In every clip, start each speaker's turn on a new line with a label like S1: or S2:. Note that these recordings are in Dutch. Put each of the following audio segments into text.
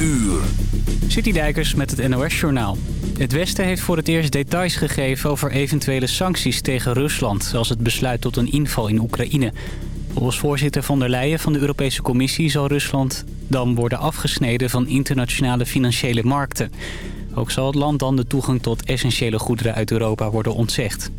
S1: uur.
S2: Citydijkers met het NOS-journaal. Het Westen heeft voor het eerst details gegeven over eventuele sancties tegen Rusland... zoals het besluit tot een inval in Oekraïne. Volgens voorzitter von der Leyen van de Europese Commissie... zal Rusland dan worden afgesneden van internationale financiële markten. Ook zal het land dan de toegang tot essentiële goederen uit Europa worden ontzegd.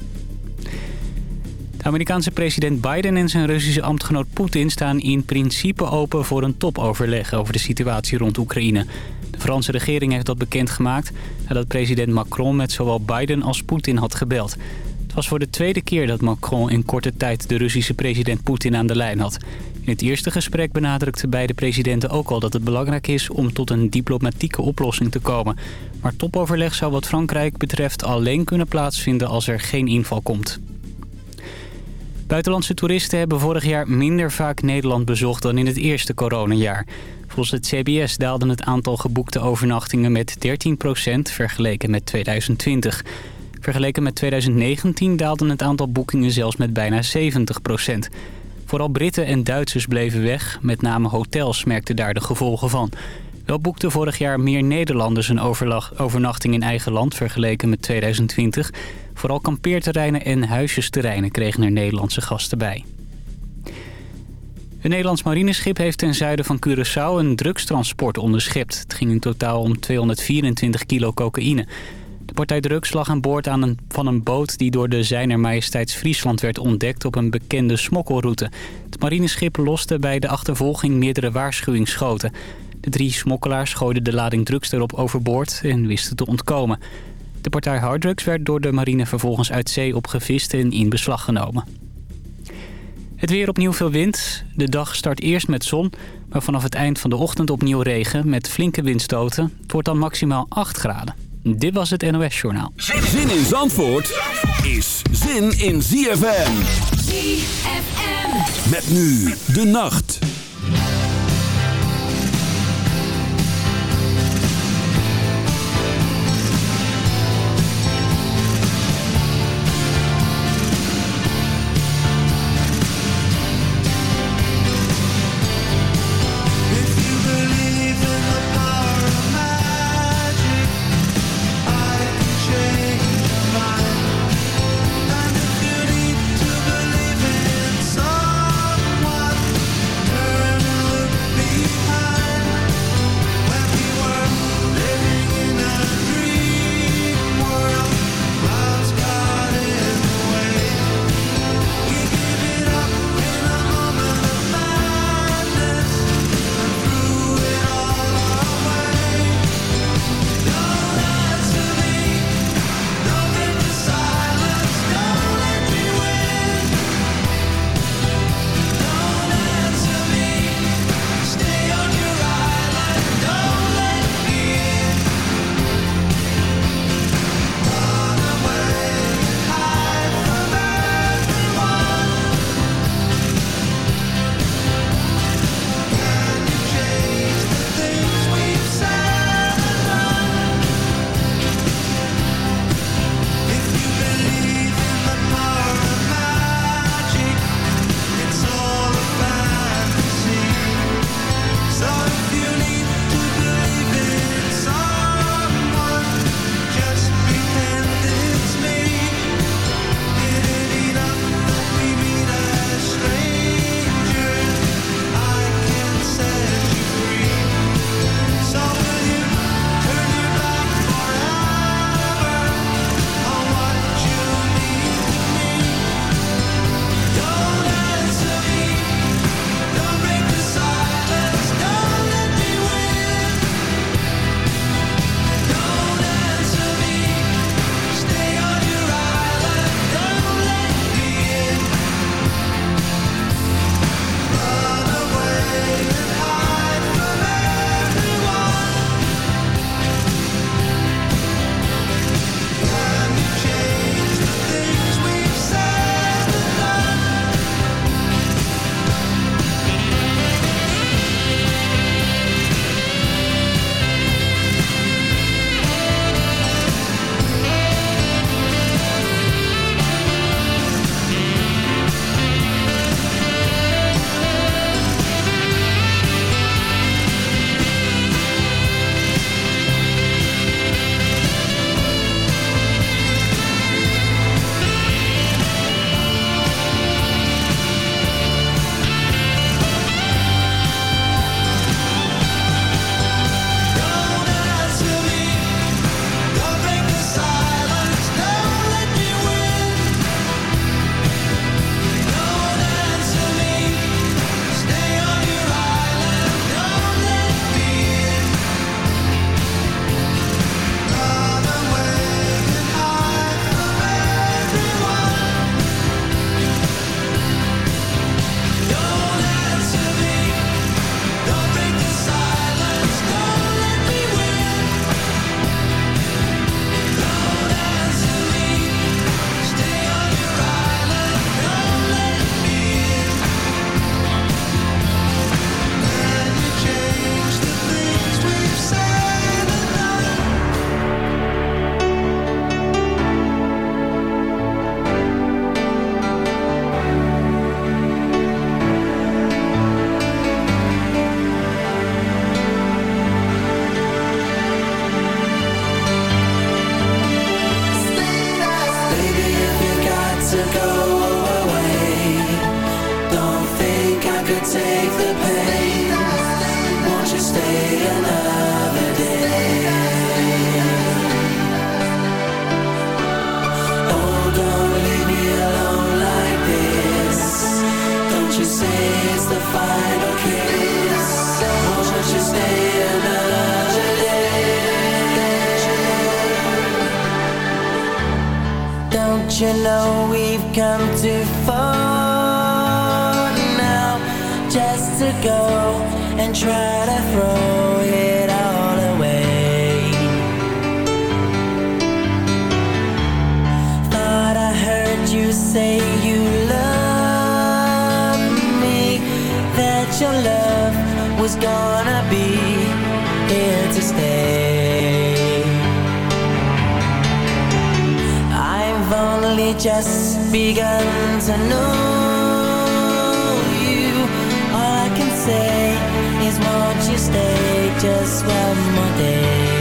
S2: De Amerikaanse president Biden en zijn Russische ambtgenoot Poetin staan in principe open voor een topoverleg over de situatie rond Oekraïne. De Franse regering heeft dat bekendgemaakt nadat president Macron met zowel Biden als Poetin had gebeld. Het was voor de tweede keer dat Macron in korte tijd de Russische president Poetin aan de lijn had. In het eerste gesprek benadrukten beide presidenten ook al dat het belangrijk is om tot een diplomatieke oplossing te komen. Maar topoverleg zou wat Frankrijk betreft alleen kunnen plaatsvinden als er geen inval komt. Buitenlandse toeristen hebben vorig jaar minder vaak Nederland bezocht dan in het eerste coronajaar. Volgens het CBS daalde het aantal geboekte overnachtingen met 13% vergeleken met 2020. Vergeleken met 2019 daalde het aantal boekingen zelfs met bijna 70% Vooral Britten en Duitsers bleven weg. Met name hotels merkten daar de gevolgen van. Wel boekten vorig jaar meer Nederlanders een overnachting in eigen land vergeleken met 2020. Vooral kampeerterreinen en huisjesterreinen kregen er Nederlandse gasten bij. Een Nederlands marineschip heeft ten zuiden van Curaçao een drugstransport onderschept. Het ging in totaal om 224 kilo cocaïne. De partij drugs lag aan boord aan een, van een boot die door de Zijner Majesteits Friesland werd ontdekt op een bekende smokkelroute. Het marineschip loste bij de achtervolging meerdere waarschuwingsschoten. De drie smokkelaars gooiden de lading drugs erop overboord en wisten te ontkomen. De partij harddrugs werd door de marine vervolgens uit zee opgevist en in beslag genomen. Het weer opnieuw veel wind. De dag start eerst met zon, maar vanaf het eind van de ochtend opnieuw regen met flinke windstoten. Het wordt dan maximaal 8 graden. Dit was het NOS Journaal.
S1: Zin in Zandvoort is zin in ZFM.
S3: ZFM.
S1: Met nu de nacht.
S3: More day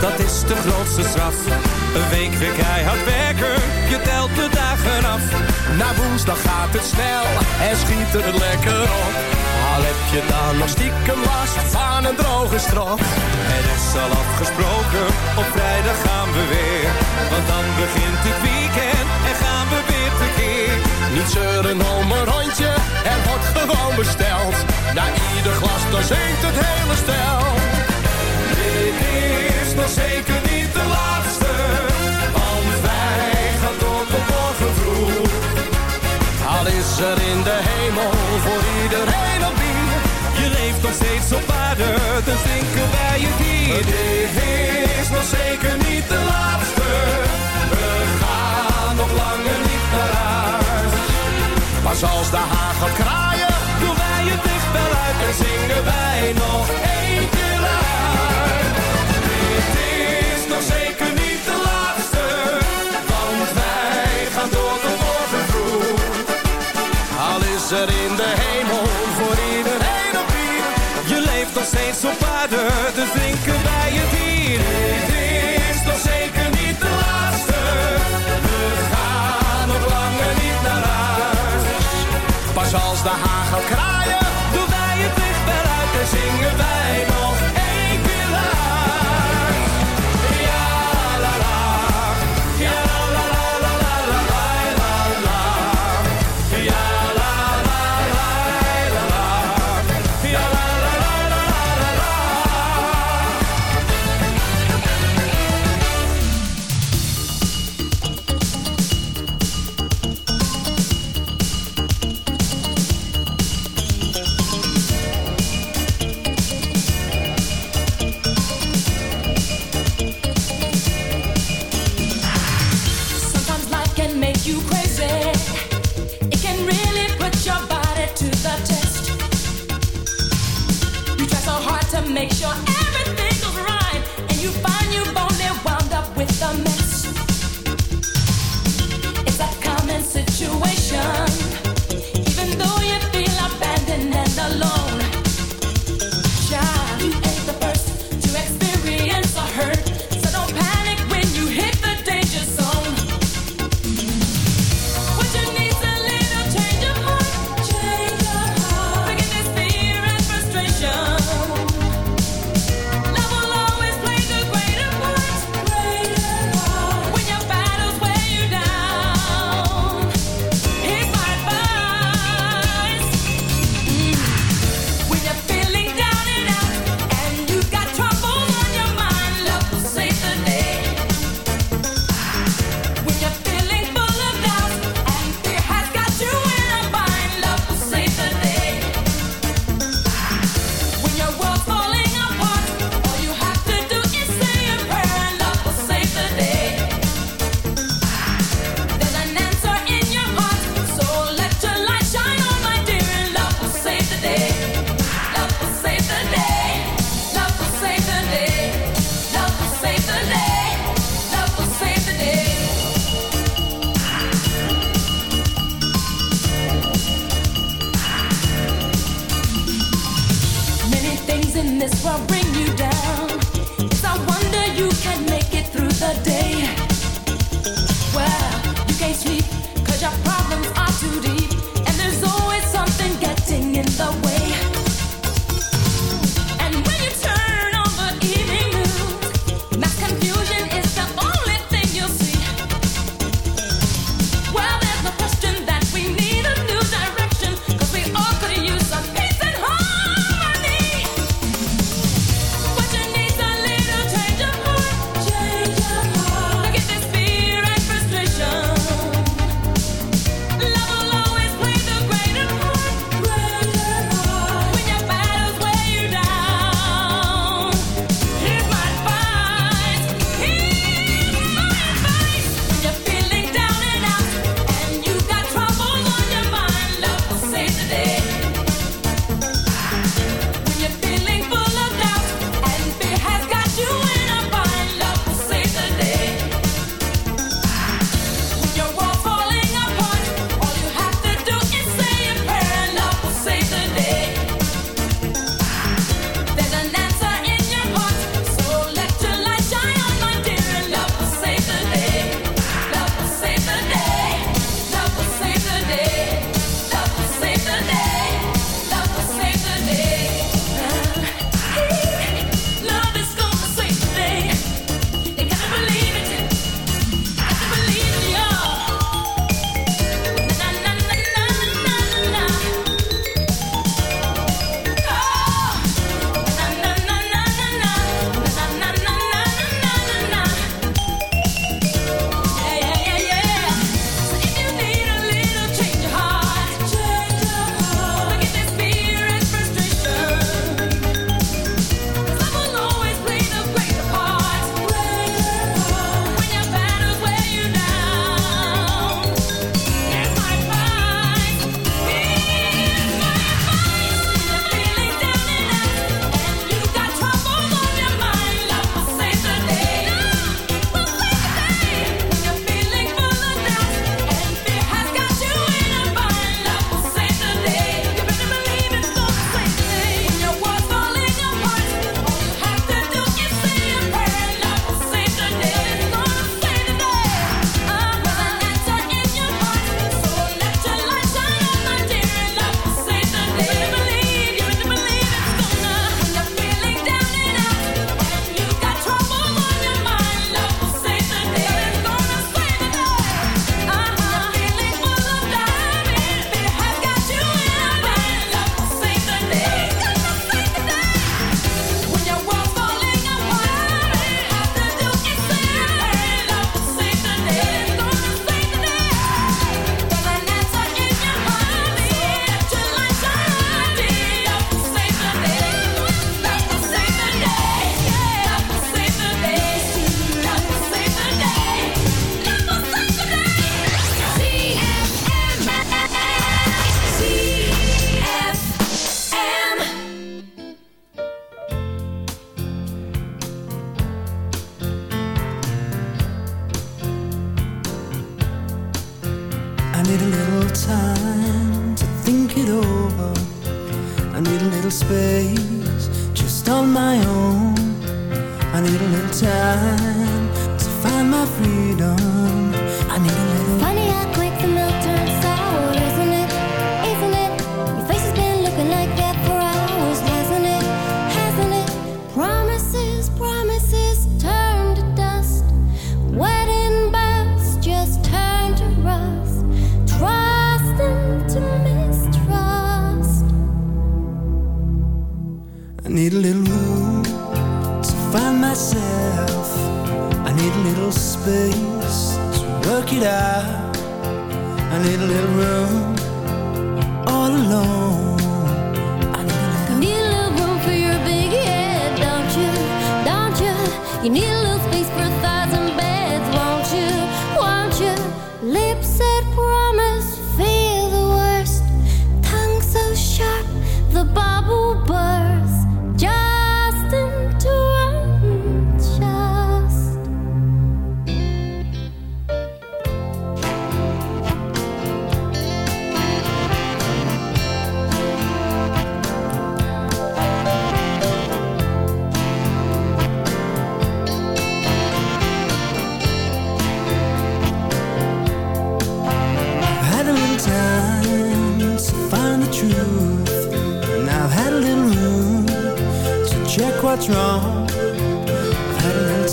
S4: dat is de grootste straf. Een week weer keihard werken, je telt de dagen af. Na woensdag gaat het snel en schiet er lekker op.
S5: Al heb je dan nog stiekem last van een droge strot.
S4: En is al afgesproken, op vrijdag gaan we weer. Want dan begint het weekend en gaan we weer tekeer.
S5: Niet zeuren om een rondje, er wordt gewoon besteld. Na ieder glas dan zingt het hele stel
S4: is nog zeker niet de laatste, want wij gaan door tot morgen vroeg.
S5: Al is er in de hemel voor iedereen opnieuw,
S4: je leeft nog steeds op aarde, Dan zinken wij je niet. Het is nog zeker niet de laatste, we gaan nog langer niet naar huis.
S5: Maar zoals de hagel kraaien,
S4: doen wij je dicht uit en zingen wij nog één keer uit. Dit is toch zeker niet de laatste, want wij gaan door tot morgenmorgen.
S5: Al is er in de hemel voor iedereen op plek,
S4: je leeft nog steeds op aarde te drinken bij je dier. Dit is toch zeker niet de laatste, we gaan nog langer niet naar huis.
S5: Pas als de hagen kraaien,
S4: doen wij het licht wel uit en zingen wij nog.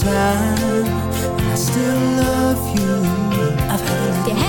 S6: Time, I still love you. I've had a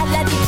S7: I love
S8: you.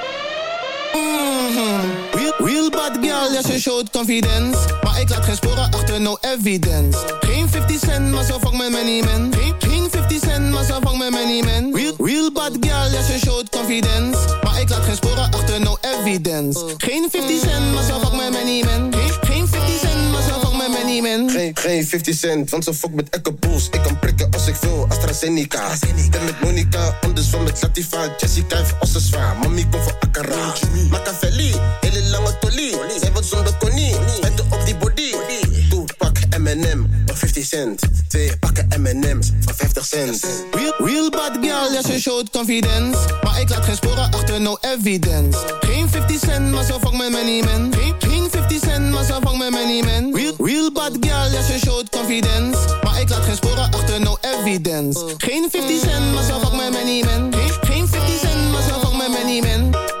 S8: Mhm. Real, bad girl, ja, ze showt confidence. Maar ik laat geen sporen achter, no evidence. Geen 50 cent, maar zo vang mijn money man. Geen, geen 50 cent, maar zo vang mijn money man. Real, real bad girl, ja, ze showt confidence. Maar ik laat geen sporen achter, no evidence. Geen 50 cent, maar zo vang mijn money man. Geen, geen 50 cent,
S9: Geen, geen 50 cent, want ze fuck met Bulls. Ik kan prikken als ik wil, AstraZeneca. Ben met Monica, anders van met Latifa. Jessica heeft als ze zwaar, mami komt voor Akara. Machiavelli, hele lange tolie. Zij wat zonder konie, met op die body. Toepak, M&M, 50 cent. Twee pakken M&M's, voor 50 cent.
S8: Real, real bad girl, ja, ze showt confidence. Maar ik laat geen sporen achter, no evidence. Geen 50 cent, maar zo vang mijn money man. Geen, geen 50 cent, maar zo vang mijn money man. Real, real bad girl, ja, ze showt confidence. Maar ik laat geen sporen achter, no evidence. Geen 50 cent, maar zo vang mijn money man. Geen, geen 50 cent, maar zo vang mijn money man.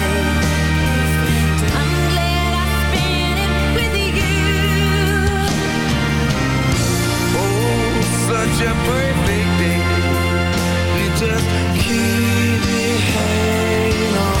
S3: A perfect day. You just keep me hanging on.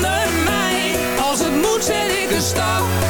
S4: stop.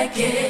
S4: like it.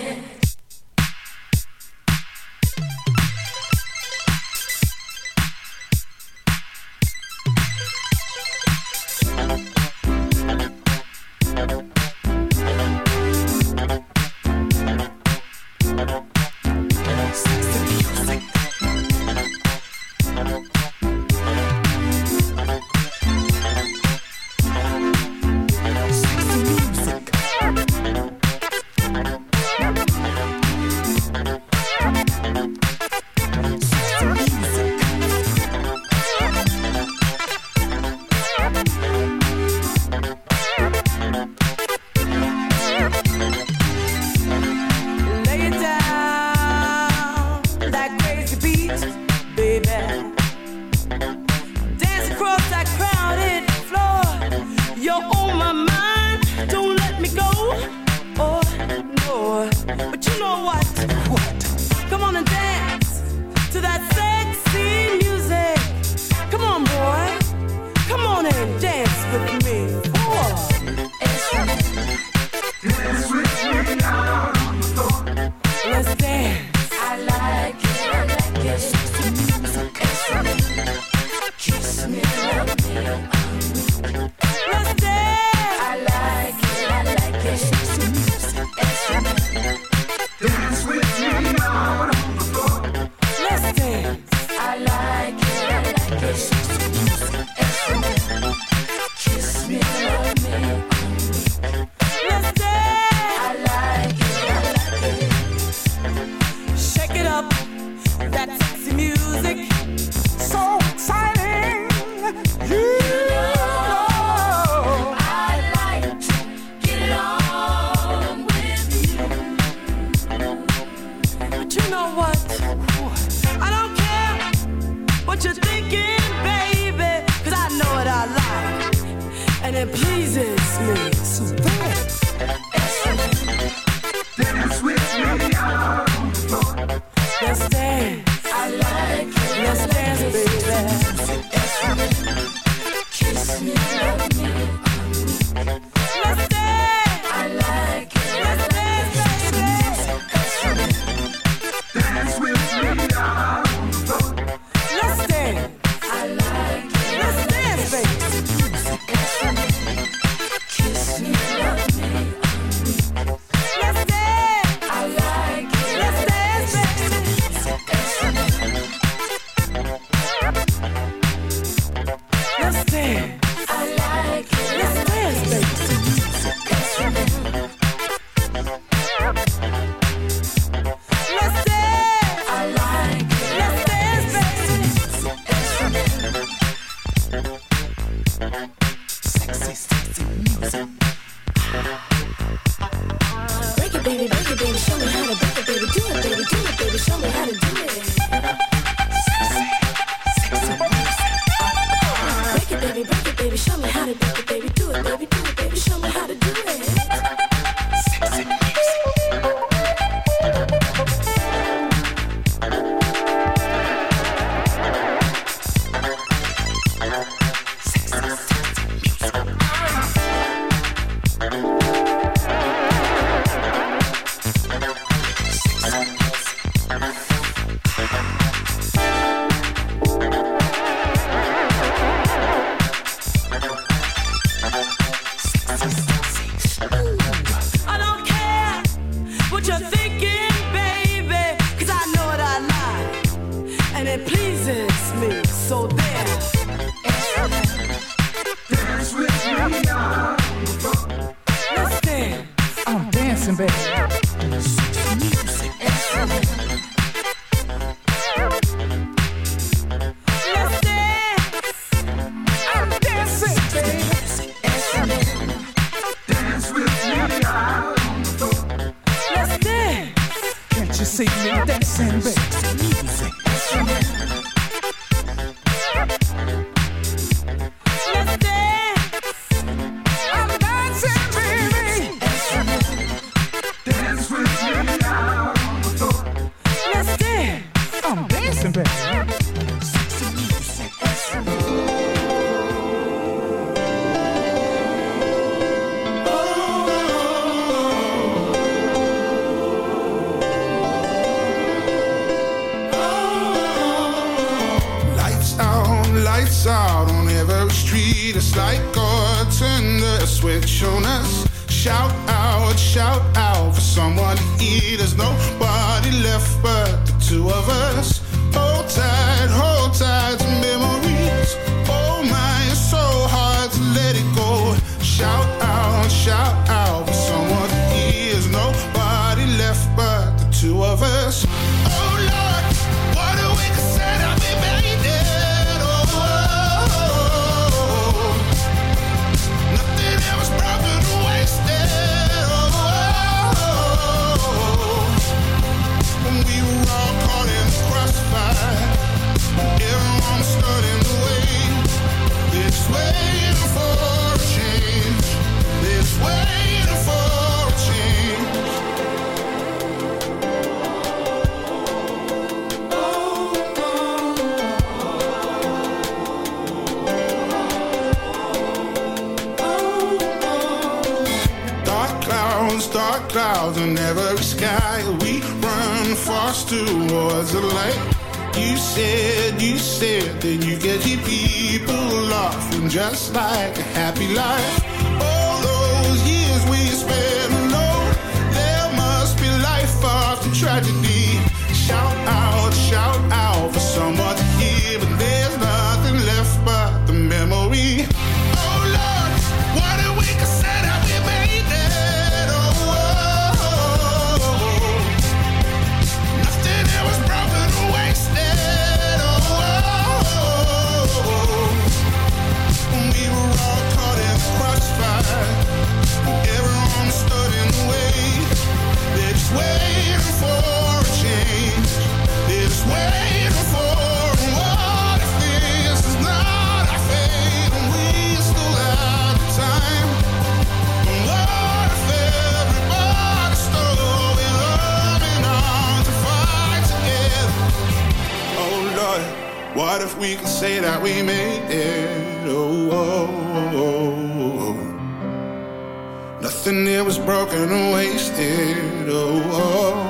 S10: What
S7: if we could say that we made it? Oh oh, oh, oh, oh, oh. nothing here was broken or wasted. oh. oh